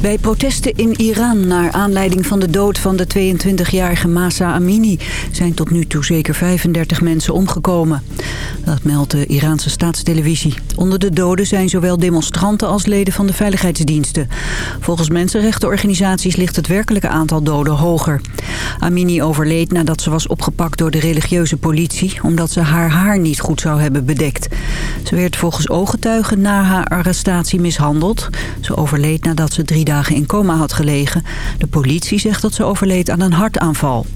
Bij protesten in Iran naar aanleiding van de dood van de 22-jarige Masa Amini... zijn tot nu toe zeker 35 mensen omgekomen. Dat meldt de Iraanse staatstelevisie. Onder de doden zijn zowel demonstranten als leden van de veiligheidsdiensten. Volgens mensenrechtenorganisaties ligt het werkelijke aantal doden hoger. Amini overleed nadat ze was opgepakt door de religieuze politie... omdat ze haar haar niet goed zou hebben bedekt. Ze werd volgens ooggetuigen na haar arrestatie mishandeld. Ze overleed nadat ze drie dagen in coma had gelegen. De politie zegt dat ze overleed aan een hartaanval.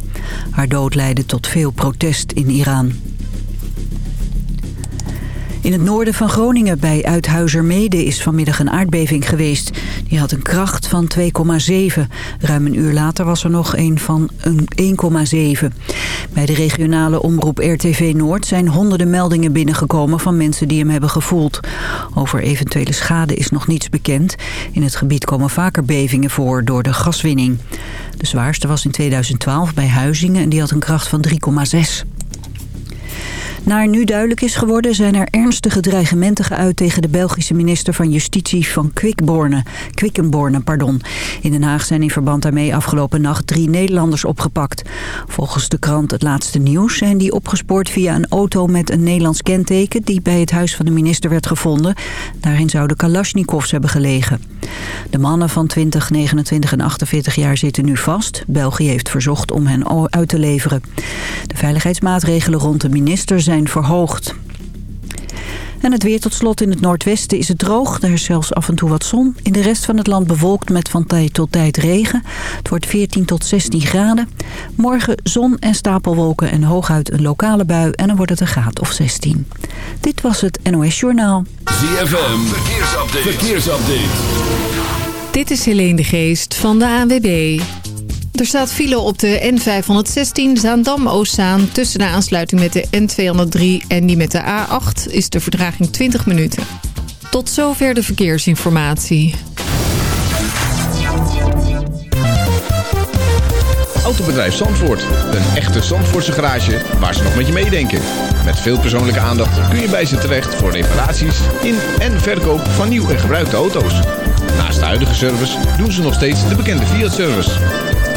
Haar dood leidde tot veel protest in Iran. In het noorden van Groningen bij Uithuizermede is vanmiddag een aardbeving geweest. Die had een kracht van 2,7. Ruim een uur later was er nog een van 1,7. Bij de regionale omroep RTV Noord zijn honderden meldingen binnengekomen van mensen die hem hebben gevoeld. Over eventuele schade is nog niets bekend. In het gebied komen vaker bevingen voor door de gaswinning. De zwaarste was in 2012 bij Huizingen en die had een kracht van 3,6. Naar nu duidelijk is geworden zijn er ernstige dreigementen geuit tegen de Belgische minister van Justitie van Quickenborne. Quickenborne. Pardon. In Den Haag zijn in verband daarmee afgelopen nacht drie Nederlanders opgepakt. Volgens de krant Het Laatste Nieuws zijn die opgespoord via een auto met een Nederlands kenteken die bij het huis van de minister werd gevonden. Daarin zouden Kalashnikovs hebben gelegen. De mannen van 20, 29 en 48 jaar zitten nu vast. België heeft verzocht om hen uit te leveren. De veiligheidsmaatregelen rond de minister zijn verhoogd. En het weer tot slot in het noordwesten is het droog. Er is zelfs af en toe wat zon. In de rest van het land bewolkt met van tijd tot tijd regen. Het wordt 14 tot 16 graden. Morgen zon en stapelwolken en hooguit een lokale bui. En dan wordt het een graad of 16. Dit was het NOS Journaal. ZFM, verkeersupdate. verkeersupdate. Dit is Helene de Geest van de ANWB. Er staat file op de N516 Zaandam-Oostzaan. Tussen de aansluiting met de N203 en die met de A8 is de verdraging 20 minuten. Tot zover de verkeersinformatie. Autobedrijf Zandvoort. Een echte Zandvoortse garage waar ze nog met je meedenken. Met veel persoonlijke aandacht kun je bij ze terecht voor reparaties in en verkoop van nieuw en gebruikte auto's. Naast de huidige service doen ze nog steeds de bekende Fiat-service.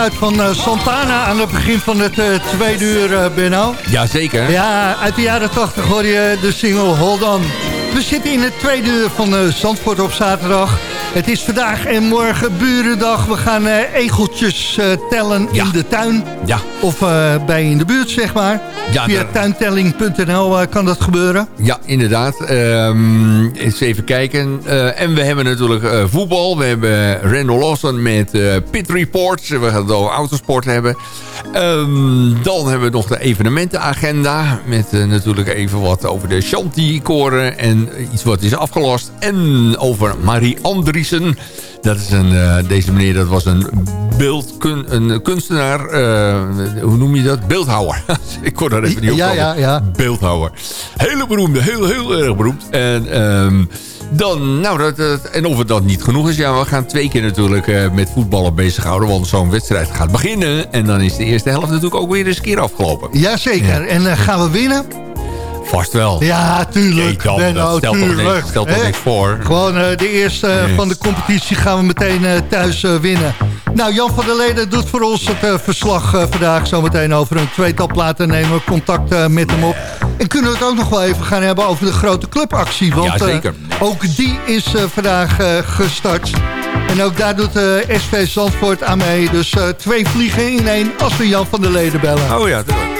Geluid van uh, Santana aan het begin van het uh, tweede uur, uh, Benno. Jazeker. Ja, uit de jaren 80 hoor je de single Hold On. We zitten in het tweede uur van Zandvoort op zaterdag. Het is vandaag en morgen burendag. We gaan uh, egeltjes uh, tellen ja. in de tuin. Ja. Of uh, bij in de buurt, zeg maar. Ja, Via tuintelling.nl kan dat gebeuren. Ja, inderdaad. Um, eens even kijken. en we hebben natuurlijk voetbal. We hebben Randall Lawson met Pit Reports. We gaan het over autosport hebben. Um, dan hebben we nog de evenementenagenda. Met natuurlijk even wat over de Shanti-koren. En iets wat is afgelast. En over Marie-André dat is een, uh, deze meneer dat was een, beeldkun, een kunstenaar. Uh, hoe noem je dat? Beeldhouwer. Ik kon daar even niet op ja, ja, ja. Beeldhouwer. Hele beroemde, heel, heel erg beroemd. En... Um, dan, nou, dat, dat, en of het dan niet genoeg is, ja, we gaan twee keer natuurlijk uh, met voetballen bezighouden. Want zo'n wedstrijd gaat beginnen. En dan is de eerste helft natuurlijk ook weer eens een keer afgelopen. Jazeker. Ja. En uh, gaan we winnen? Vast wel. Ja, tuurlijk. Dan, Benno, stelt tuurlijk. toch niks, stelt toch niks voor. Gewoon uh, de eerste uh, van de competitie gaan we meteen uh, thuis winnen. Nou, Jan van der Leden doet voor ons het verslag vandaag. Zometeen over een tweetal platen nemen we contact met hem op. En kunnen we het ook nog wel even gaan hebben over de grote clubactie. Want ja, zeker. ook die is vandaag gestart. En ook daar doet SV Zandvoort aan mee. Dus twee vliegen in één als we Jan van der Leden bellen. Oh ja, tuurlijk.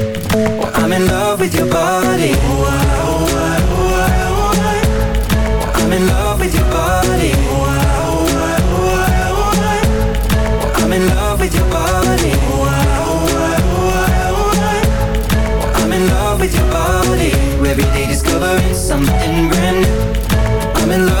I'm in love with your body. I'm in love with your body. I'm in love with your body. I'm in love with your body. Every day discovering something brand new. I'm in love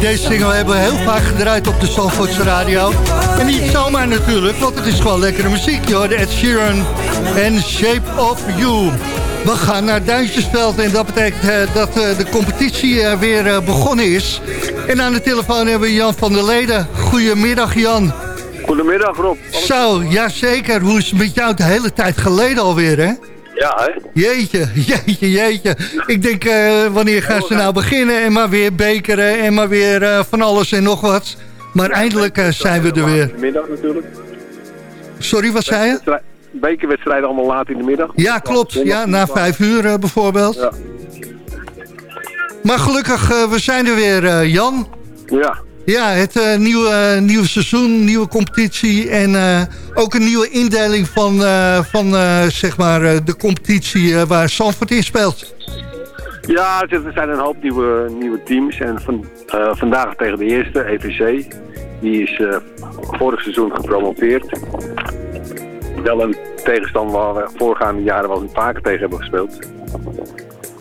Deze single hebben we heel vaak gedraaid op de Zandvoortse radio. En niet zomaar natuurlijk, want het is gewoon lekkere muziek. joh. De Ed Sheeran en Shape of You. We gaan naar Duintjesveld en dat betekent eh, dat eh, de competitie eh, weer begonnen is. En aan de telefoon hebben we Jan van der Leden. Goedemiddag Jan. Goedemiddag Rob. Zo, jazeker. Hoe is het met jou de hele tijd geleden alweer hè? Ja, hè? Jeetje, jeetje, jeetje. Ik denk, eh, wanneer gaan ze nou beginnen? En maar weer bekeren en maar weer eh, van alles en nog wat. Maar eindelijk eh, zijn we er weer. Middag natuurlijk. Sorry, wat zei je? Bekerwedstrijden allemaal laat in de middag. Ja, klopt. Ja, na vijf uur bijvoorbeeld. Ja. Maar gelukkig, we zijn er weer, Jan. Ja. Ja, het eh, nieuwe, nieuwe seizoen, nieuwe competitie en eh, ook een nieuwe indeling van, eh, van zeg maar, de competitie waar Sanford in speelt. Ja, er zijn een hoop nieuwe, nieuwe teams. En van, vandaag tegen de eerste, EVC. Die is vorig seizoen gepromoveerd. Wel een tegenstander waar we voorgaande jaren wel eens vaker tegen hebben gespeeld.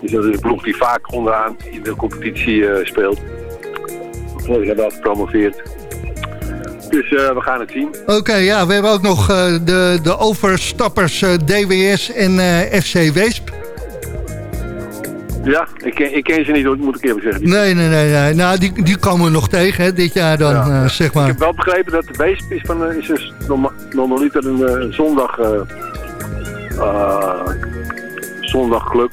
Dus dat is een ploeg die vaak onderaan in de competitie speelt. Vorig jaar wel gepromoveerd. Dus eh, we gaan het zien. Oké, ja, we hebben ook nog eh, de, de overstappers eh, DWS en FC Weesp. Ja, ik ken, ik ken ze niet, hoor, moet ik eerlijk zeggen. Nee, nee, nee, nee. Nou, die, die komen we nog tegen hè, dit jaar dan, Ja. zeg Ik maar. heb wel begrepen dat de Weesp is, van, is een norma- normaliter een zondag, zondagclub.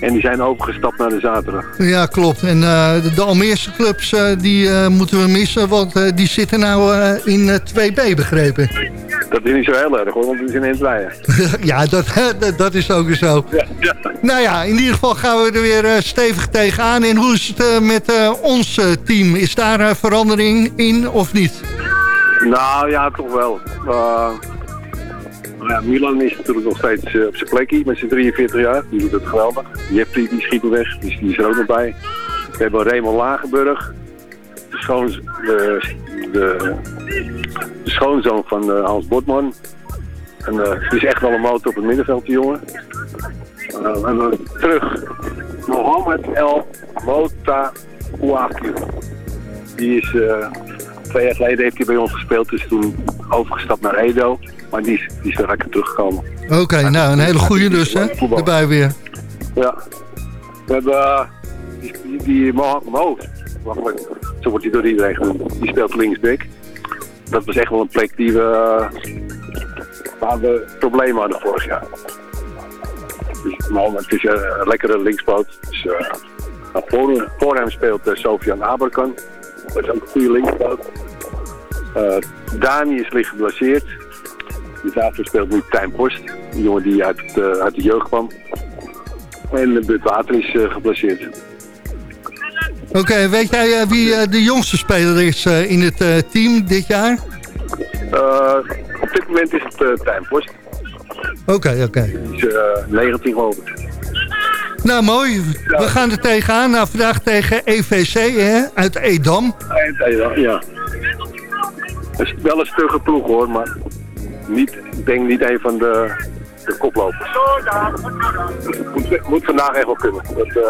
En die zijn overgestapt naar de zaterdag. Ja, klopt. En de, de Almeerse clubs die moeten we missen, want die zitten nou in 2B begrepen. Dat is niet zo heel erg hoor, want het is in Eindrijden. ja, dat, dat is ook zo. Ja, ja. Nou ja, in ieder geval gaan we er weer stevig tegenaan. En hoe is het met ons team? Is daar verandering in of niet? Nou ja, toch wel. Uh, Milan is natuurlijk nog steeds uh, op zijn plekje met zijn 43 jaar. Die doet het geweldig. Jeffrey die schiet weg, dus die is er ook nog bij. We hebben Raymond Lagenburg. De, de, de, schoonzoon van uh, Hans Botman. En het is echt wel een motor op het middenveld, die jongen. en terug. Mohamed El Mota Ouakiu. Die is Twee jaar geleden heeft hij bij ons gespeeld, dus toen overgestapt naar Edo. Maar die is, die is er lekker teruggekomen. Oké, nou een hele goede dus, hè? Erbij weer. Ja. We hebben uh, die, die, die zo wordt hij door iedereen genoemd. Die speelt linksback. Dat was echt wel een plek die we, waar we problemen hadden vorig jaar. Dus, maar het is een lekkere linkspoot. Dus, uh, voor, voor, hem speelt uh, Sofian Aberkan. Dat is ook een goede linkspoot. Uh, Dani is licht geblesseerd. Daarvoor speelt nu Tijn Post. Een jongen die uit, het, uh, uit de jeugd kwam. En Bud Water is uh, geblesseerd. Oké, okay, weet jij wie de jongste speler is in het team dit jaar? op dit moment is het Tijn Post. Oké, okay, oké. Okay. Is 19 geloof ik. Nou, mooi. We gaan er tegenaan. Nou, vandaag tegen EVC hè? uit Edam. Uit Edam, ja. Het is wel een stugge ploeg hoor, maar niet, ik denk niet een van de, de koplopers. Moet, moet vandaag echt wel kunnen. Dat, uh...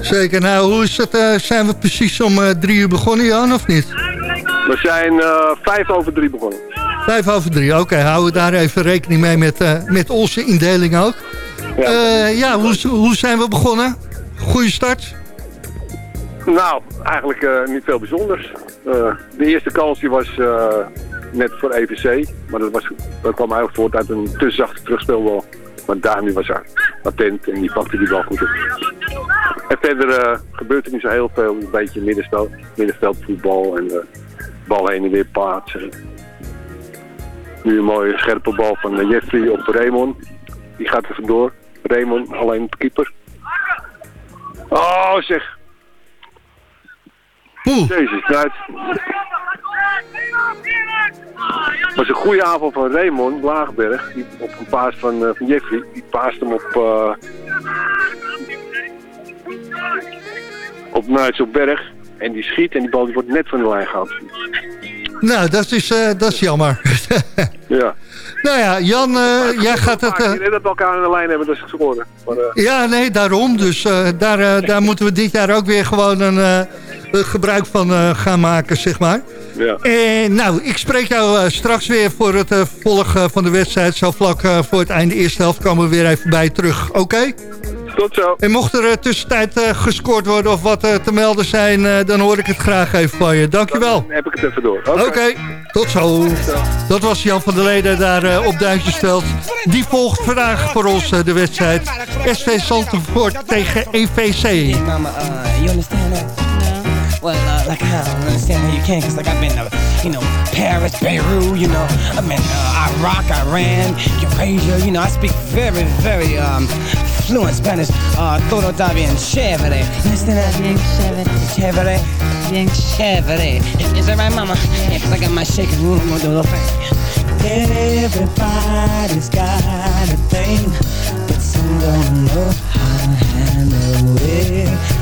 Zeker. Nou, hoe is het? Uh, zijn we precies om uh, drie uur begonnen, Jan, of niet? We zijn vijf over drie begonnen. Vijf over drie, oké. Okay, houden we daar even rekening mee met, met onze indeling ook. Ja, ja hoe, hoe zijn we begonnen? Goeie start? Nou, eigenlijk niet veel bijzonders. De eerste kans die was net voor EVC. Maar dat, was, dat kwam eigenlijk voort uit een te zachte terugspeelbal. Maar Dani was attent en die pakte die bal goed op. En verder gebeurt er niet zo heel veel. Een beetje middenveld, middenveldvoetbal en bal heen en weer plaatsen. Nu een mooie scherpe bal van Jeffrey op Raymond. Die gaat er vandoor. Raymond, alleen de keeper. Oh, zeg. Oeh. Jezus, het was een goede avond van Raymond Laagberg. Die op een paas van, uh, van Jeffrey. Die paast hem op... Uh, op Nuits op Berg. En die schiet en die bal die wordt net van de lijn gehaald. Nou, dat is, uh, dat is jammer. ja. Nou ja, Jan, uh, jij gaat het... Uh... dat we elkaar aan de lijn hebben, dat is geworden. Maar, uh... Ja, nee, daarom. Dus daar, daar moeten we dit jaar ook weer gewoon een gebruik van gaan maken, zeg maar. Ja. En nou, ik spreek jou straks weer voor het volgen van de wedstrijd. Zo vlak voor het einde eerste helft komen we weer even bij terug. Oké? Tot zo. En mocht er tussentijd gescoord worden of wat te melden zijn... dan hoor ik het graag even van je. Dankjewel. Dan heb ik het even door. Oké, tot zo. Dat was Jan van der Leden daar uh, op Duintjesveld. Die volgt vandaag voor ons uh, de wedstrijd SV Zandvoort tegen EVC. Well, uh, like, I don't understand how you can, cause like I've been to, you know, Paris, Beirut, you know, I've been uh, Iraq, Iran, Eurasia, you know, I speak very, very, um, fluent Spanish, uh, todo está bien chévere. Understand that? Bien chévere. Chévere. Bien chévere. Is that right, mama? Yeah, cause I got my shaking room, I'm gonna do the thing. Everybody's got a thing, but some don't know how to handle it.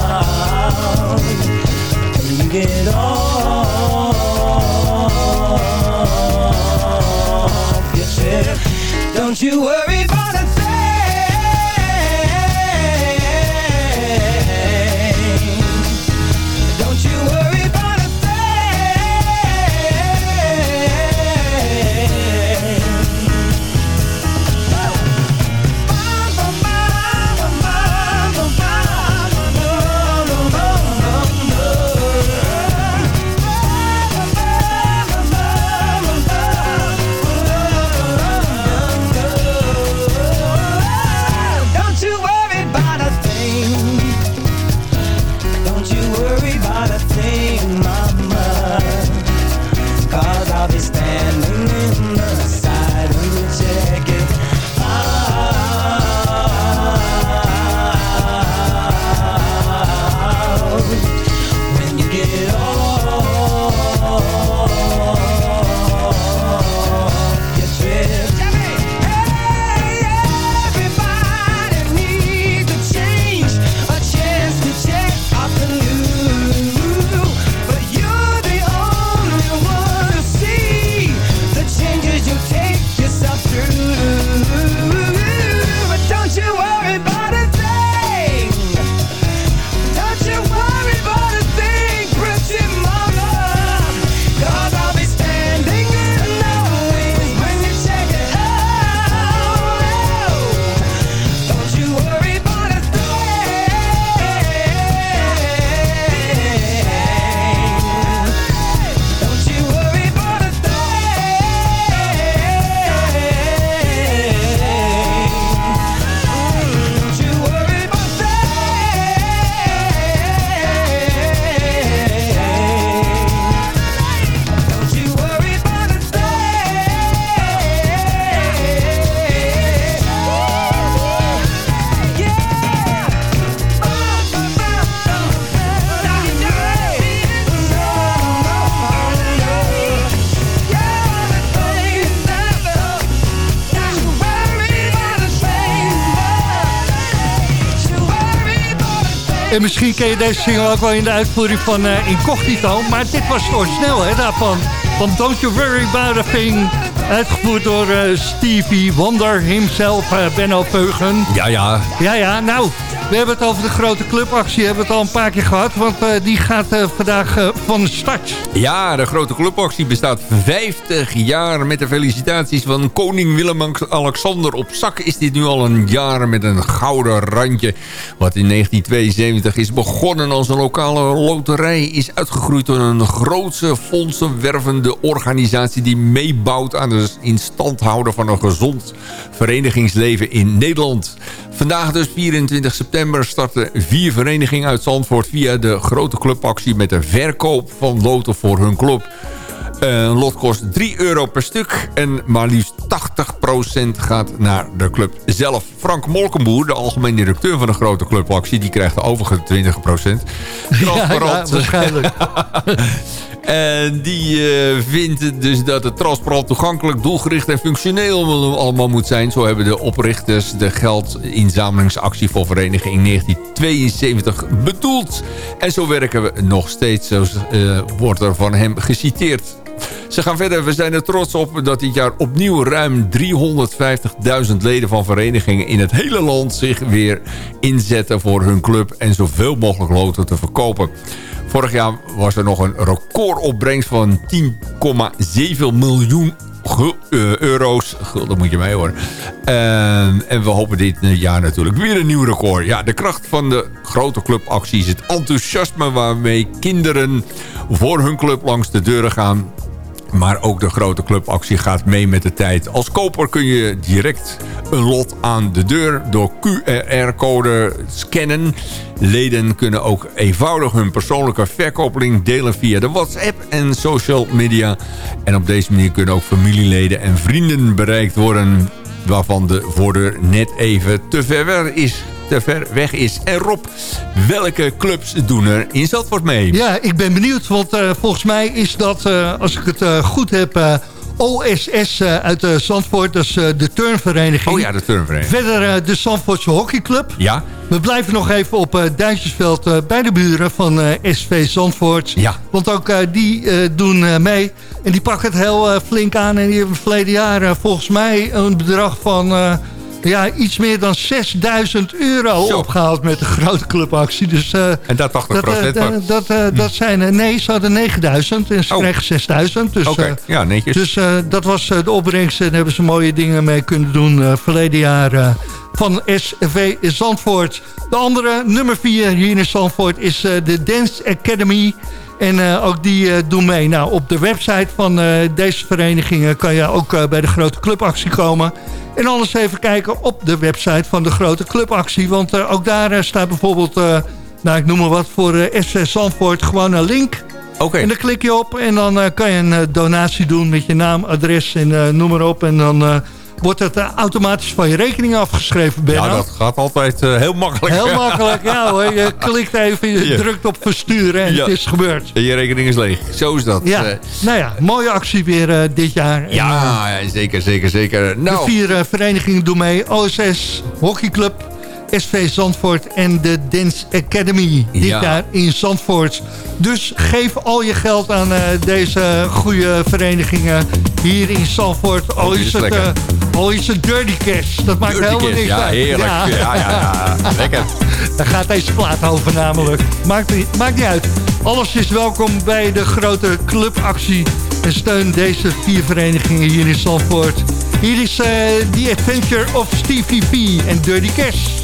You get off your don't you worry about a thing. En misschien ken je deze single ook wel in de uitvoering van uh, Incognito. Maar dit was het origineel hè, daarvan. Van Don't You Worry About A Thing. Uitgevoerd door uh, Stevie Wonder himself, uh, Benno Veugen. Ja, ja. Ja, ja, nou, we hebben het over de grote clubactie. Hebben we het al een paar keer gehad. Want uh, die gaat vandaag van start. Ja, de grote clubactie bestaat 50 jaar. Met de felicitaties van koning Willem-Alexander. Op zak is dit nu al een jaar met een gouden randje. Wat in 1972 is begonnen als een lokale loterij... is uitgegroeid tot een grootse fondsenwervende organisatie... die meebouwt aan de in houden van een gezond verenigingsleven in Nederland. Vandaag dus 24 september starten vier verenigingen uit Zandvoort... via de grote clubactie met de verkoop van loten voor hun club. Een lot kost 3 euro per stuk en maar liefst 80% gaat naar de club zelf. Frank Molkenboer, de algemeen directeur van de grote clubactie... die krijgt de overige 20%. Ja, ja, waarschijnlijk. En die uh, vindt dus dat het transparant toegankelijk, doelgericht en functioneel allemaal moet zijn. Zo hebben de oprichters de geldinzamelingsactie voor vereniging in 1972 bedoeld. En zo werken we nog steeds, zo uh, wordt er van hem geciteerd. Ze gaan verder. We zijn er trots op dat dit jaar opnieuw ruim 350.000 leden van verenigingen in het hele land zich weer inzetten voor hun club en zoveel mogelijk loten te verkopen. Vorig jaar was er nog een recordopbrengst van 10,7 miljoen euro's. Gulden moet je mij horen. En, en we hopen dit jaar natuurlijk weer een nieuw record. Ja, de kracht van de grote clubactie is het enthousiasme waarmee kinderen voor hun club langs de deuren gaan Maar ook de grote clubactie gaat mee met de tijd. Als koper kun je direct een lot aan de deur door QR-code scannen. Leden kunnen ook eenvoudig hun persoonlijke verkooplink delen via de WhatsApp en social media. En op deze manier kunnen ook familieleden en vrienden bereikt worden... waarvan de voordeur net even te ver weg is te ver weg is. En Rob, welke clubs doen er in Zandvoort mee? Ja, ik ben benieuwd, want uh, volgens mij is dat, uh, als ik het uh, goed heb... OSS uit Zandvoort, dat is de turnvereniging. Oh ja, de turnvereniging. Verder de Zandvoortse hockeyclub. Ja. We blijven nog even op Duintjesveld bij de buren van SV Zandvoort. Ja. Want ook die doen mee. En die pakken het heel flink aan. En die hebben verleden jaar volgens mij een bedrag van ja, iets meer dan 6000 euro Zo. opgehaald met de grote clubactie. Dus, uh, en dat 80 dat, uh, dat, dat, uh, Hm. dat zijn, nee, ze hadden 9000 en ze Oh. kregen 6000. Dus, Oké, ja, netjes. Dus dat was de opbrengst en daar hebben ze mooie dingen mee kunnen doen verleden jaar van SV Zandvoort. De andere, nummer 4 hier in Zandvoort, is de Dance Academy. En uh, ook die uh, doen mee. Nou, op de website van uh, deze verenigingen kan je ook bij de grote clubactie komen. En anders even kijken op de website van de grote clubactie. Want ook daar staat bijvoorbeeld, nou ik noem maar wat, voor SC Zandvoort gewoon een link. Okay. En daar klik je op en dan kan je een donatie doen met je naam, adres en noem maar op. En dan wordt het uh, automatisch van je rekening afgeschreven. Benno. Ja, dat gaat altijd uh, heel makkelijk. Heel makkelijk, ja hoor. Je klikt even, je Ja. drukt op versturen en Ja. het is gebeurd. En je rekening is leeg. Zo is dat. Ja, Eh, nou ja, mooie actie weer eh, dit jaar. En, eh, ja, zeker, zeker, zeker. de Nou, vier eh, verenigingen doen mee. OSS, Hockeyclub, SV Zandvoort en de Dance Academy. Dit Ja. jaar in Zandvoort. Dus geef al je geld aan eh, deze goede verenigingen hier in Zandvoort. Al dit is, is het. Het dirty cash. Dat maakt Dirty helemaal niks ja, uit. heerlijk. Ja, ja, ja. Lekker. Daar gaat deze plaat over namelijk. Maakt niet, maakt niet uit. Alles is welkom bij de grote clubactie. En steun deze vier verenigingen hier in Zandvoort. Hier is eh The Adventure of Stevie V en Dirty Cash.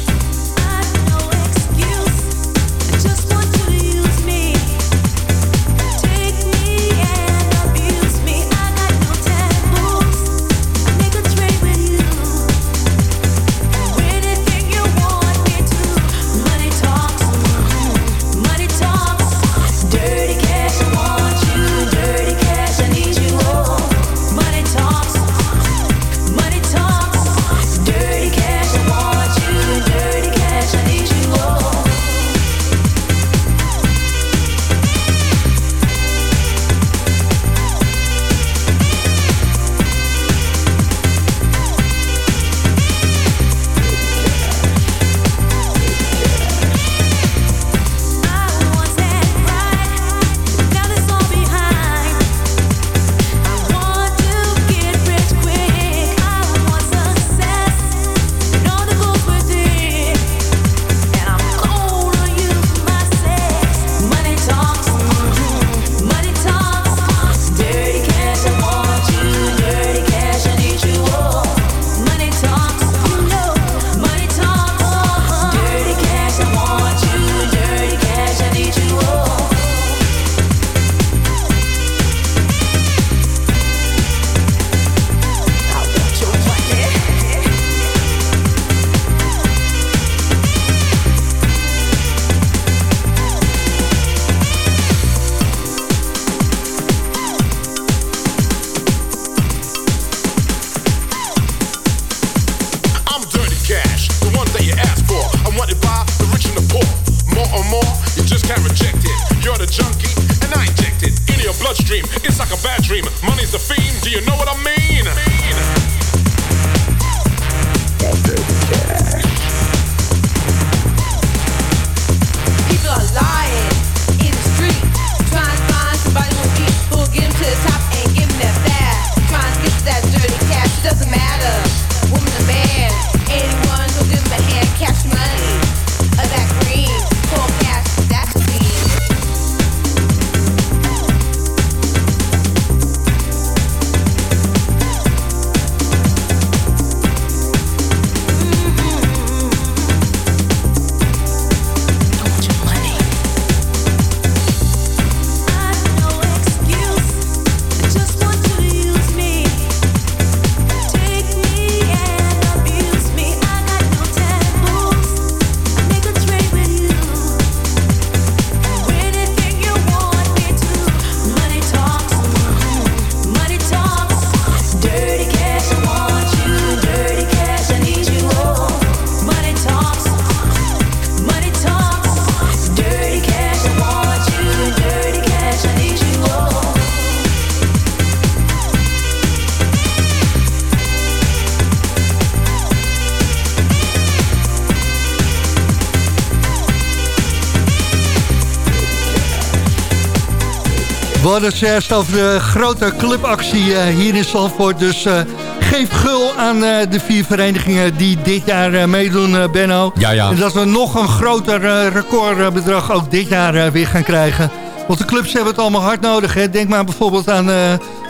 We hadden het juist over de grote clubactie eh, hier in Zandvoort. Dus eh, geef gul aan eh, de vier verenigingen die dit jaar meedoen, Benno. Ja, ja. En dat we nog een groter recordbedrag ook dit jaar weer gaan krijgen. Want de clubs hebben het allemaal hard nodig. Hè. Denk maar bijvoorbeeld aan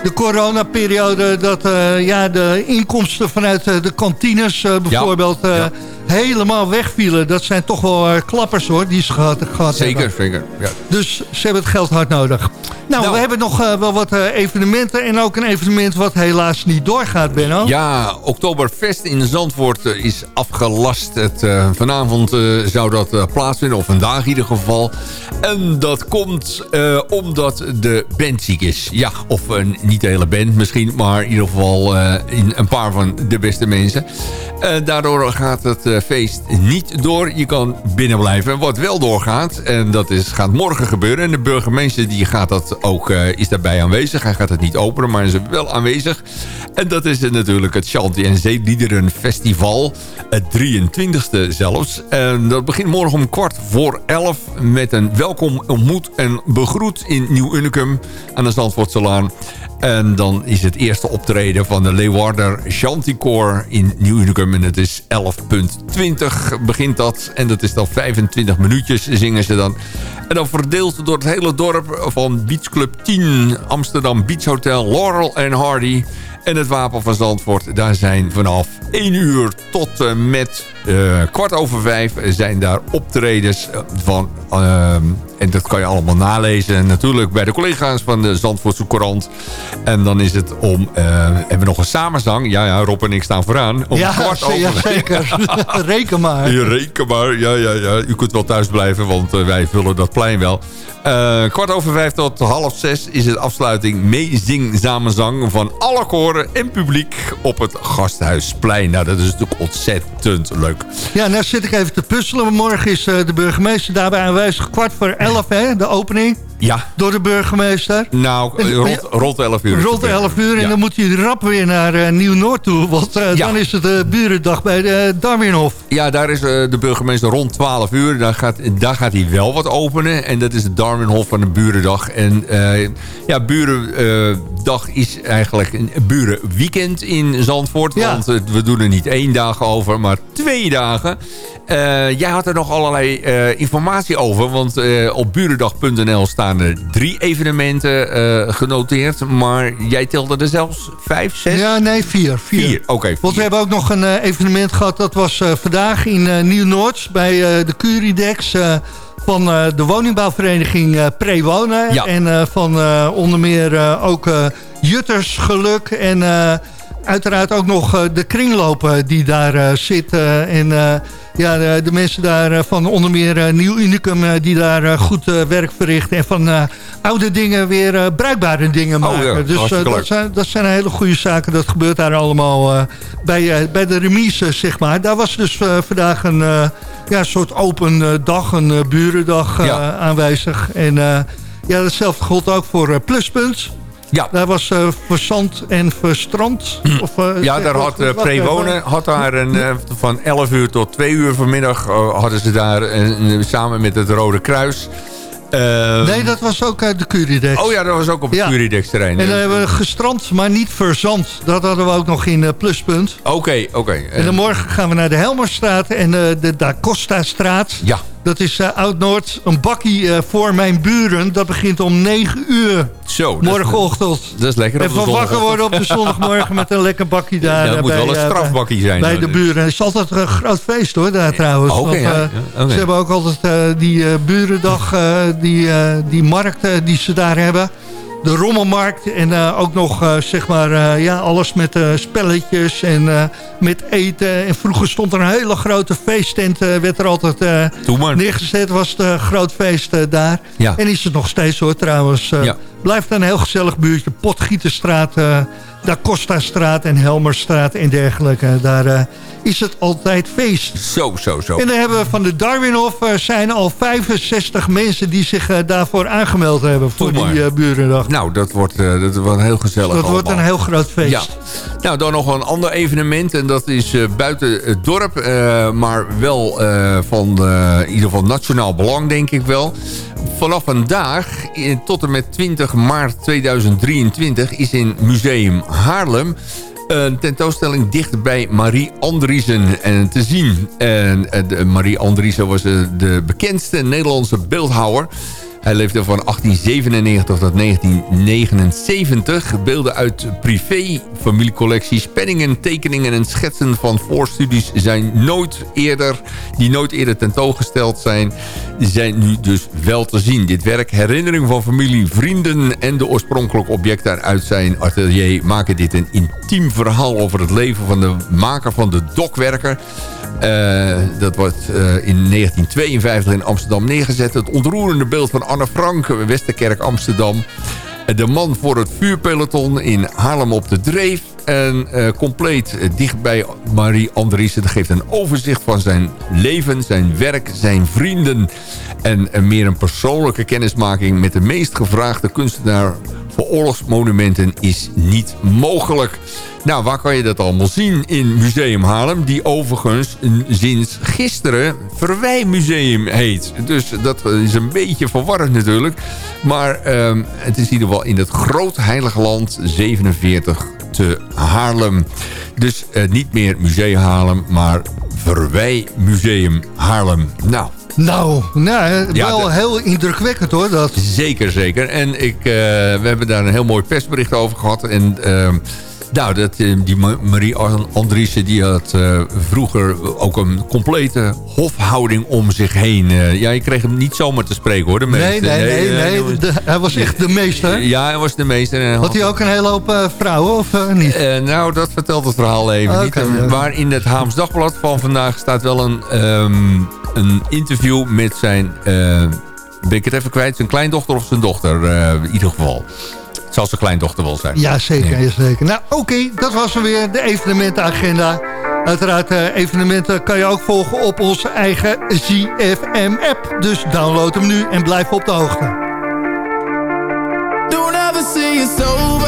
de coronaperiode... dat ja, de inkomsten vanuit de kantines bijvoorbeeld... ja. helemaal wegvielen. Dat zijn toch wel klappers hoor, die ze gehad, gehad Zeker, hebben. zeker. Ja. Dus ze hebben het geld hard nodig. Nou, Nou. we hebben nog eh, wel wat eh, evenementen. En ook een evenement wat helaas niet doorgaat, Benno. Ja, Oktoberfest in Zandvoort eh, is afgelast. Het, vanavond zou dat plaatsvinden, of vandaag in ieder geval. En dat komt omdat de band ziek is. Ja, of niet de hele band misschien, maar in ieder geval in een paar van de beste mensen. Daardoor gaat het feest niet door. Je kan binnen blijven. Wat wel doorgaat, en dat is, gaat morgen gebeuren. En de burgemeester die gaat dat ook, eh, is daarbij aanwezig. Hij gaat het niet openen, maar is wel aanwezig. En dat is natuurlijk het Shanti en Zeeliederen Festival. Het 23e zelfs. En dat begint morgen om kwart voor elf met een welkom ontmoet en begroet in Nieuw Unicum aan de Zandvoortselaan. En dan is het eerste optreden van de Leeuwarder Chanticoor in Nieuw Unicum. En het is 11.20 begint dat. En dat is dan 25 minuutjes zingen ze dan. En dan verdeeld door het hele dorp van Beach Club 10, Amsterdam Beach Hotel, Laurel en Hardy... En het Wapen van Zandvoort, daar zijn vanaf 1 uur tot eh, met eh, kwart over 5 zijn daar optredens eh, van. en dat kan je allemaal nalezen natuurlijk bij de collega's van de Zandvoortse Courant. En dan is het om, hebben we nog een samenzang. Ja, ja, Rob en ik staan vooraan. Om Ja, kwart over ja, zeker. Reken maar. je reken maar. Ja, ja, ja. U kunt wel thuis blijven, want wij vullen dat plein wel. Kwart over vijf tot half zes is het afsluiting meezing samenzang van alle koren en publiek op het Gasthuisplein. Nou, dat is natuurlijk ontzettend leuk. Ja, nou zit ik even te puzzelen. Morgen is eh, de burgemeester daarbij aanwezig. Kwart voor elf, hè, de opening. Ja, Door de burgemeester. nou, eh, rond, rond 11 uur. Rond het 11 uur. En Ja. dan moet hij rap weer naar eh, Nieuw-Noord toe. Want eh, Ja. dan is het de burendag bij de Darwinhof. Ja, daar is eh, de burgemeester rond 12 uur. Daar gaat, daar gaat hij wel wat openen. En dat is de Darwinhof van de Burendag. En eh, ja, Burendag is eigenlijk een burenweekend in Zandvoort. Ja. Want eh, we doen er niet één dag over, maar twee dagen. Eh, jij had er nog allerlei eh, informatie over. Want eh, op burendag.nl staan er drie evenementen eh, genoteerd. Maar jij telde er zelfs vijf, zes? Ja, nee, vier. Vier. Vier, oké. Want we hebben ook nog een eh, evenement gehad. Dat was eh, vandaag in eh, Nieuw-Noord bij eh, de Curidex... eh, van eh, de woningbouwvereniging eh Prewonen. Ja. En eh, van eh, onder meer eh, ook eh, Jutters Geluk. En eh, uiteraard ook nog eh, de kringlopen die daar eh, zit. eh, en ja, de, de mensen daar van onder meer Nieuw Unicum... die daar goed werk verrichten. En van oude dingen weer bruikbare dingen Oh, maken. ja, dus dat, zijn, dat zijn hele goede zaken. Dat gebeurt daar allemaal bij, bij de remise, zeg maar. Daar was dus vandaag een ja, soort open dag, een burendag Ja. aanwezig. En ja, datzelfde gold ook voor Pluspunt. Ja. Daar was eh verzand en verstrand. Of, eh, Ja, daar had uh, wat- Prewonen had daar een, eh, van 11 uur tot 2 uur vanmiddag eh, hadden ze daar een- samen met het Rode Kruis. eh, Nee, dat was ook uit de Curidex. Oh ja, dat was ook op het Ja. Curidex terrein. En dan hebben we gestrand, maar niet verzand. Dat hadden we ook nog in eh, Pluspunt. Oké, oké. En dan morgen gaan we naar de Helmerstraat en eh, de Da Costa-straat. Ja, Dat is eh, Oud-Noord. Een bakkie eh, voor mijn buren. Dat begint om 9 uur zo. dat is- morgenochtend. Dat is lekker. op Even de wakker worden op de zondagmorgen met een lekker bakkie daar. Ja, dat eh, moet bij, wel een strafbakkie zijn. Bij de buren. Het is altijd een groot feest hoor, daar trouwens. Want, ja. Ze hebben ook altijd die burendag, die, die markt die ze daar hebben. De rommelmarkt en eh, ook nog eh, zeg maar eh, ja, alles met spelletjes en met eten. En vroeger stond er een hele grote feesttent, werd er altijd neergezet. Was het groot feest daar. Ja. En is het nog steeds hoor trouwens. Ja. Blijft een heel gezellig buurtje. Potgieterstraat, Da Costa-straat en Helmerstraat en dergelijke. Daar is het altijd feest. Zo, zo, zo. En dan hebben we van de Darwinhof uh, zijn al 65 mensen die zich uh, daarvoor aangemeld hebben voor die uh, Burendag. Nou, dat wordt, dat wordt heel gezellig Dat wordt een heel groot feest. Ja. Nou, dan nog een ander evenement. En dat is buiten het dorp. Maar wel van in ieder geval nationaal belang, denk ik wel. Vanaf vandaag tot en met 20 maart 2023 is in Museum Haarlem een tentoonstelling dicht bij Marie Andriessen en te zien. En, Marie Andriessen was de bekendste Nederlandse beeldhouwer. Hij leefde van 1897 tot 1979. Beelden uit privé, familiecollecties, penningen, tekeningen en schetsen van voorstudies zijn nooit eerder, die nooit eerder tentoongesteld zijn, zijn nu dus wel te zien. Dit werk, herinnering van familie, vrienden en de oorspronkelijke objecten uit zijn atelier maken dit een intiem verhaal over het leven van de maker van de dokwerker. Uh, dat wordt uh, in 1952 in Amsterdam neergezet. Het ontroerende beeld van Anne Frank, Westerkerk, Amsterdam. De man voor het vuurpeloton in Haarlem op de Dreef. En uh, compleet dicht bij Marie Andriessen. Dat geeft een overzicht van zijn leven, zijn werk, zijn vrienden. En meer een persoonlijke kennismaking met de meest gevraagde kunstenaar oorlogsmonumenten is niet mogelijk. Nou, waar kan je dat allemaal zien? In Museum Haarlem, die overigens sinds gisteren Verwijmuseum heet. Dus dat is een beetje verwarrend natuurlijk. Maar um, het is in ieder geval in het Groot Heilige Land 47 te Haarlem. Dus uh, niet meer Museum Haarlem, maar Verwijmuseum Haarlem. Nou, nou, nou wel heel indrukwekkend hoor. Dat. Zeker, zeker. En ik, uh, we hebben daar een heel mooi persbericht over gehad. En uh, nou, dat, die Marie Andriessen die had uh, vroeger ook een complete hofhouding om zich heen. ja, je kreeg hem niet zomaar te spreken hoor. De nee, nee, nee. nee, nee. De, hij was echt de meester. Ja, hij was de meester. Had hij ook een hele hoop vrouwen of niet? nou, dat vertelt het verhaal even okay, niet. Ja. Maar in het Haams Dagblad van vandaag staat wel een... Um, een interview met zijn... Uh, ben ik het even kwijt? Zijn kleindochter of zijn dochter? Uh, in ieder geval. Zal zijn kleindochter wel zijn. Ja, zeker. Ja. zeker. Nou, oké. Okay, dat was hem weer. De evenementenagenda. Uiteraard, uh, evenementen kan je ook volgen op onze eigen ZFM-app. Dus download hem nu en blijf op de hoogte. Don't ever see it's over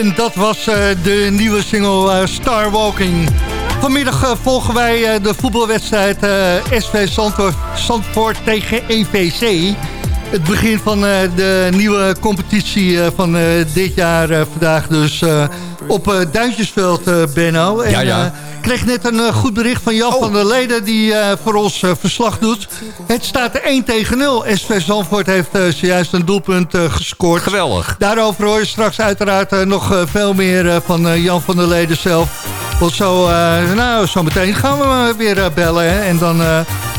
En dat was eh, de nieuwe single eh, Star Walking. Vanmiddag eh, volgen wij de voetbalwedstrijd SV Zandvoort, tegen EVC. Het begin van de nieuwe competitie van dit jaar vandaag dus op Duintjesveld, Benno. En, ja, ja. Ik kreeg net een eh, goed bericht van Jan oh. van der Leden die eh, voor ons eh, verslag doet. Het staat 1 tegen 0. SV Zandvoort heeft zojuist een doelpunt gescoord. Geweldig. Daarover hoor je straks uiteraard nog veel meer van Jan van der Leden zelf. Want zo, nou, zo meteen gaan we weer bellen. En dan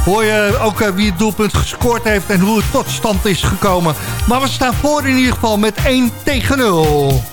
hoor je ook wie het doelpunt gescoord heeft en hoe het tot stand is gekomen. Maar we staan voor in ieder geval met 1 tegen 0.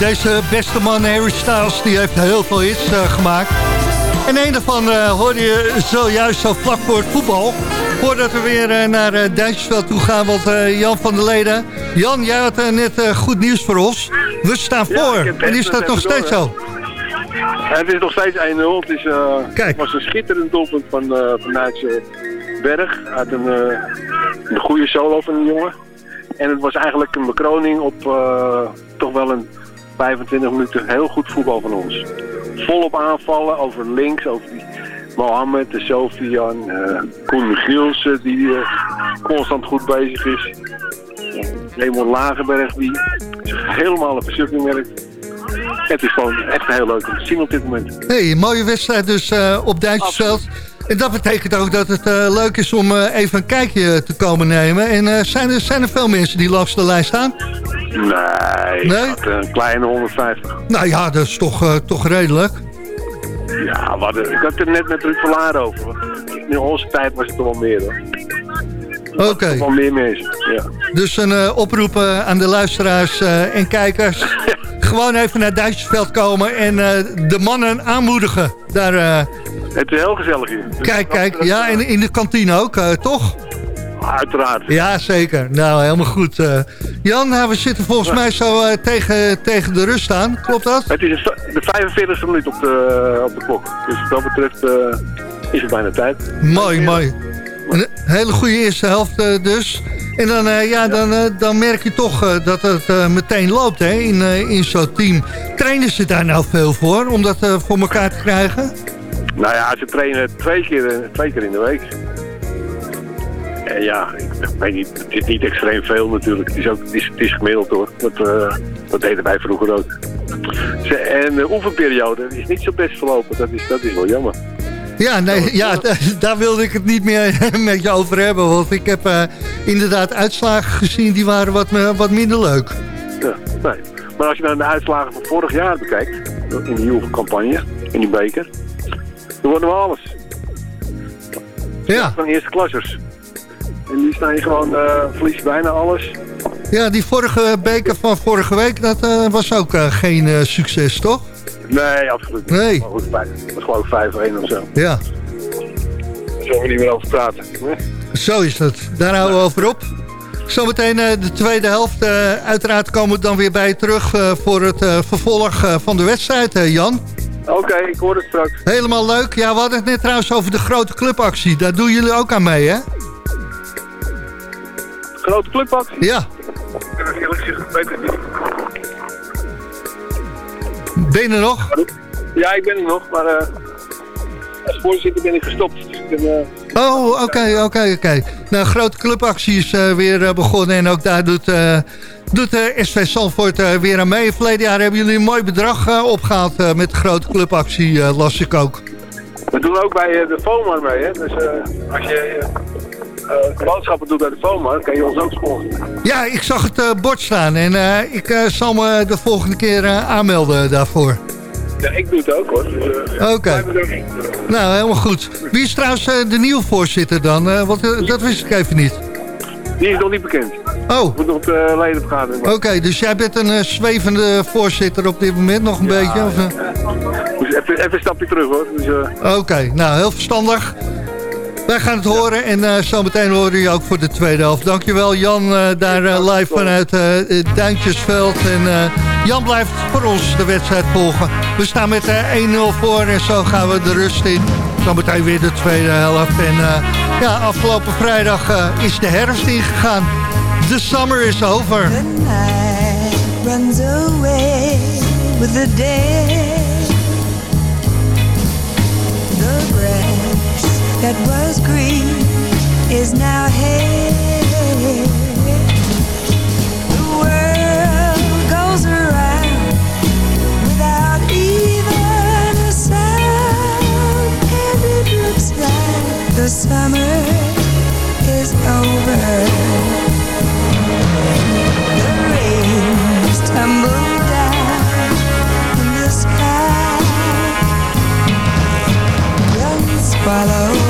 Deze beste man Harry Styles die heeft heel veel hits eh, gemaakt. En een daarvan eh, hoorde je zojuist zo vlak voor het voetbal. Voordat we weer eh, naar uh, Duitsersveld toe gaan. Want Jan van der Leden... Jan, jij had net goed nieuws voor ons. We staan voor. en is dat nog steeds door, zo? Het is nog steeds 1-0. Het is, was een schitterend doelpunt van, eh van Nijtse Berg. Uit een, een goede solo van een jongen. En het was eigenlijk een bekroning op toch wel een 25 minuten heel goed voetbal van ons. Volop aanvallen over links, over die Mohammed, de Sofian, eh Koen Michielsen die eh, constant goed bezig is. Raymond Lagerberg die helemaal op verzukking werkt. Het is gewoon echt heel leuk om te zien op dit moment. hey, mooie wedstrijd dus eh, op Duitsersveld. En dat betekent ook dat het leuk is om even een kijkje te komen nemen. En zijn, er, zijn er veel mensen die langs de lijn staan? Nee, Nee? gaat een kleine 150. Nou ja, dat is toch, eh, toch redelijk. Ja, wat, ik had het er net met Ruud Verlaar over. In onze tijd was het toch wel meer hoor. Oké. Toch wel meer mensen, ja. Dus een eh, oproep eh, aan de luisteraars eh, en kijkers. Gewoon even naar Duitsersveld komen en eh, de mannen aanmoedigen. Daar, eh, Het is heel gezellig hier. Kijk, kijk. Ja, eh, en in de kantine ook, eh, toch? Uiteraard. Ja, zeker. Nou, helemaal goed. eh. Jan, nou, we zitten volgens mij zo eh, tegen, tegen de rust aan. Klopt dat? Het is de 45e minuut op de, op de klok. Dus wat dat betreft eh, is het bijna tijd. Mooi, mooi. Een hele goede eerste helft eh, dus. En dan, eh, ja, dan, eh, dan merk je toch eh, dat het eh, meteen loopt hè, in, eh, in zo'n team. Trainen ze daar nou veel voor om dat eh, voor elkaar te krijgen? Nou ja, ze trainen twee keer, eh, twee keer in de week. En ja, ik weet niet, het is niet extreem veel natuurlijk. Het is, ook, het is, het is gemiddeld hoor. Dat, eh, dat deden wij vroeger ook. En de oefenperiode is niet zo best verlopen. Dat is, dat is wel jammer. Ja, nee, ja, da- daar wilde ik het niet meer met je over hebben. Want ik heb eh, inderdaad uitslagen gezien die waren wat, eh, wat minder leuk. Ja, nee. Maar als je dan de uitslagen van vorig jaar bekijkt, in die oefencampagne, in die beker, dan worden we alles. Ja, Van eerste klassers. En die staan je gewoon, eh verlies je bijna alles. ja die vorige beker van vorige week, dat eh, was ook eh, geen succes, toch? Nee, absoluut niet. Nee. Dat was dat geloof ik 5-1 of zo. Ja, Daar zullen we niet meer over praten. Zo is het. Daar houden we over op. Zometeen de tweede helft. uiteraard komen we dan weer bij je terug voor het vervolg van de wedstrijd, Jan. Oké, ik hoor het straks. Helemaal leuk. Ja, we hadden het net trouwens over de grote clubactie. Daar doen jullie ook aan mee, hè? Grote clubactie. Ja. Ik heb het eerlijk gezegd, weet het niet. Ben je er nog? Ja, ik ben er nog, maar eh, als voorzitter ben ik gestopt. Dus ik ben, eh, Oh, oké, oké, oké. Nou, grote clubactie is eh, weer begonnen en ook daar doet, doet SV Salford weer aan mee. Verleden jaar hebben jullie een mooi bedrag eh, opgehaald eh, met de grote clubactie, las ik ook. we doen ook bij de FOMAR mee, hè. Dus als je boodschappen doet bij de FOMAR, kan je ons ook sponsoren. Ja, ik zag het eh, bord staan en eh, ik eh, zal me de volgende keer eh, aanmelden daarvoor. Ja, ik doe het ook, hoor. Dus, eh, Oké. Nou, helemaal goed. Wie is trouwens eh, de nieuwe voorzitter dan? Eh, want eh, dat wist ik even niet. Die is nog niet bekend. Oh, Moet nog op de ledenvergadering. oké. dus jij bent een eh, zwevende voorzitter op dit moment nog een beetje? Of, eh? Dus even, even een stapje terug hoor. Dus, eh, Oké, nou heel verstandig. Wij gaan het horen en eh zometeen horen je ook voor de tweede helft. Dankjewel Jan, eh, daar eh, live vanuit eh, het Duintjesveld. En eh, Jan blijft voor ons de wedstrijd volgen. We staan met eh, 1-0 voor en zo gaan we de rust in. Zometeen weer de tweede helft. En eh, ja, afgelopen vrijdag eh, is de herfst ingegaan. The summer is over. The night runs away with the day. That was green is now hay. The world goes around without even a sound, and it looks like the summer is over. The rains tumble down in the sky. Young swallows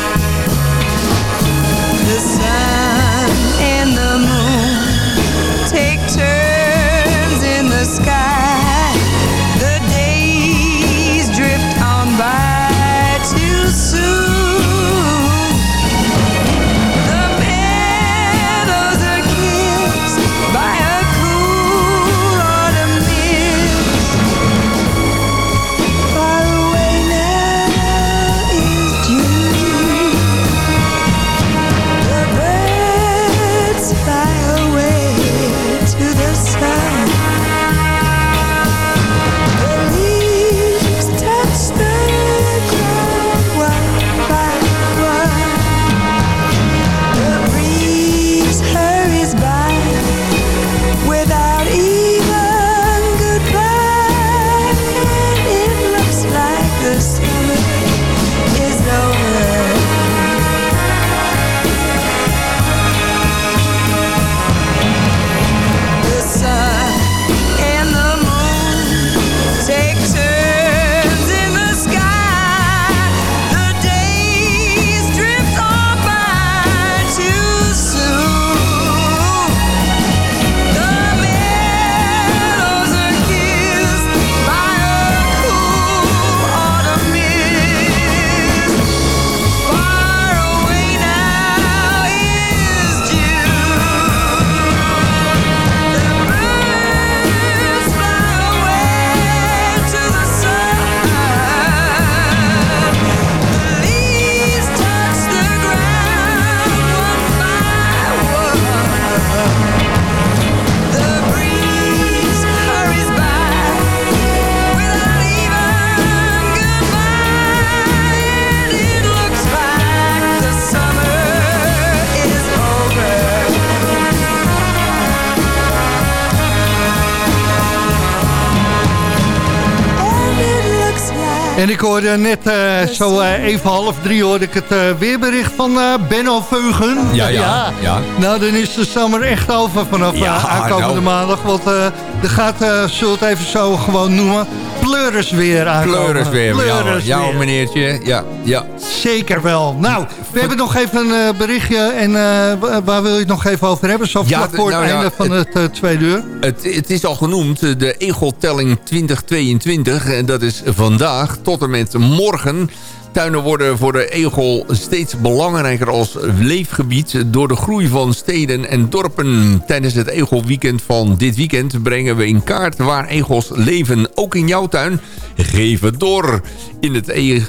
ik hoorde net eh, zo eh, even half drie hoorde ik het eh, weerbericht van eh, Benno Veugen. Ja, ja, ja. Nou, dan is de zomer echt over vanaf Ja, aankomende nou. maandag. Want eh, er gaat, zullen we het even zo gewoon noemen, pleuris weer aankomen. Pleuris weer. Pleuris ja, weer. meneertje. Ja, ja. Zeker wel. Nou, we hebben nog even een eh, berichtje. En eh, wa- waar wil je het nog even over hebben? Zo Ja, vlak voor het nou ja, einde van het- het, eh, tweede uur. Het, het is al genoemd, de Egeltelling 2022. En dat is vandaag tot en met morgen. Tuinen worden voor de egel steeds belangrijker als leefgebied... door de groei van steden en dorpen. Tijdens het egelweekend van dit weekend brengen we in kaart... waar egels leven, ook in jouw tuin. Geef het door. In het e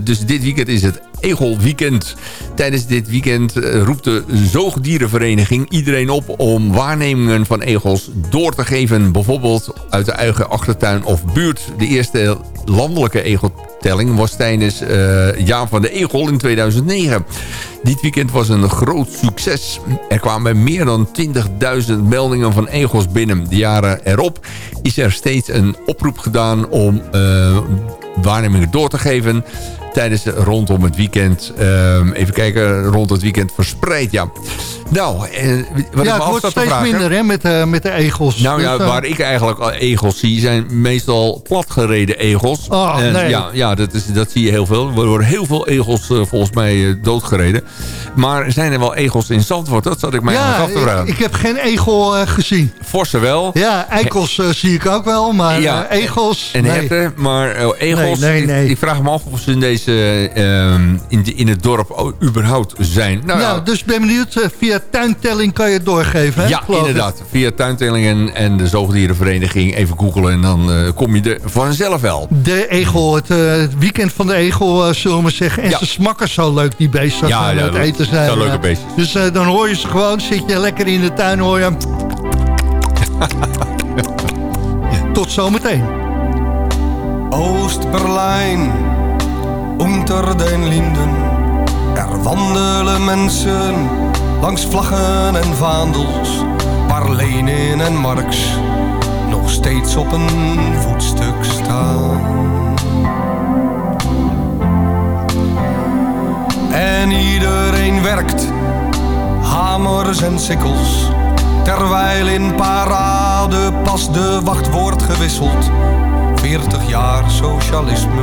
dus dit weekend is het Egelweekend. Tijdens dit weekend eh, roept de Zoogdierenvereniging iedereen op... om waarnemingen van egels door te geven. Bijvoorbeeld uit de eigen achtertuin of buurt. De eerste landelijke egeltelling was tijdens eh Jaar van de Egel in 2009. Dit weekend was een groot succes. Er kwamen meer dan 20.000 meldingen van egels binnen. De jaren erop is er steeds een oproep gedaan om... eh, waarnemingen door te geven. Tijdens rondom het weekend. ehm, even kijken, rond het weekend verspreid, ja. Nou, eh, wat ja, ik me het wordt steeds vragen- minder hè, met, eh, met de egels. nou ja, Dus, eh, waar ik eigenlijk al egels zie, zijn meestal platgereden egels. Oh, En nee. Ja, ja dat, is, dat zie je heel veel. Er worden heel veel egels eh, volgens mij eh, doodgereden. Maar zijn er wel egels in Zandvoort? Dat zat ik mij ja, eigenlijk af te vragen. ik, ik heb geen egel eh, gezien. Forse wel. Ja, eikels eh, zie ik ook wel, maar Ja, eh, egels... En nee. herten, maar eh, egels, Nee, nee, nee. Ik, ik vraag me af of ze in, deze, ehm, in, de- in het dorp überhaupt zijn. Nou, Nou, ja, dus ik ben benieuwd, eh, via tuintelling kan je het doorgeven, hè? ja, inderdaad. Via tuintelling en, en de zoogdierenvereniging even googelen... en dan eh, kom je er vanzelf wel. De egel, het, eh, weekend van de egel, eh, zullen we zeggen. En Ja. ze smakken zo leuk, die beesten. Ja, als ze ja, aan het dat- eten zijn. zo leuke eh. beestjes. Dus eh, dan hoor je ze gewoon, zit je lekker in de tuin, hoor je hem. Tot zometeen. Oost-Berlijn, unter den Linden. Er wandelen mensen langs vlaggen en vaandels, waar Lenin en Marx nog steeds op een voetstuk staan. En iedereen werkt, hamers en sikkels, terwijl in parade pas de wacht wordt gewisseld. 40 jaar socialisme,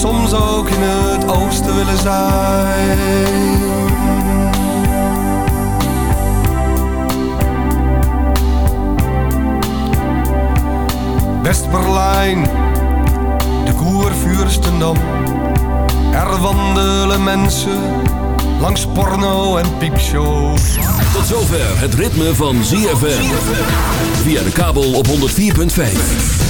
soms ook in het oosten willen zijn. West-Berlijn, de Koervuurstendam. Er wandelen mensen langs porno en piepshows. Tot zover het ritme van ZFM. Via de kabel op 104.5.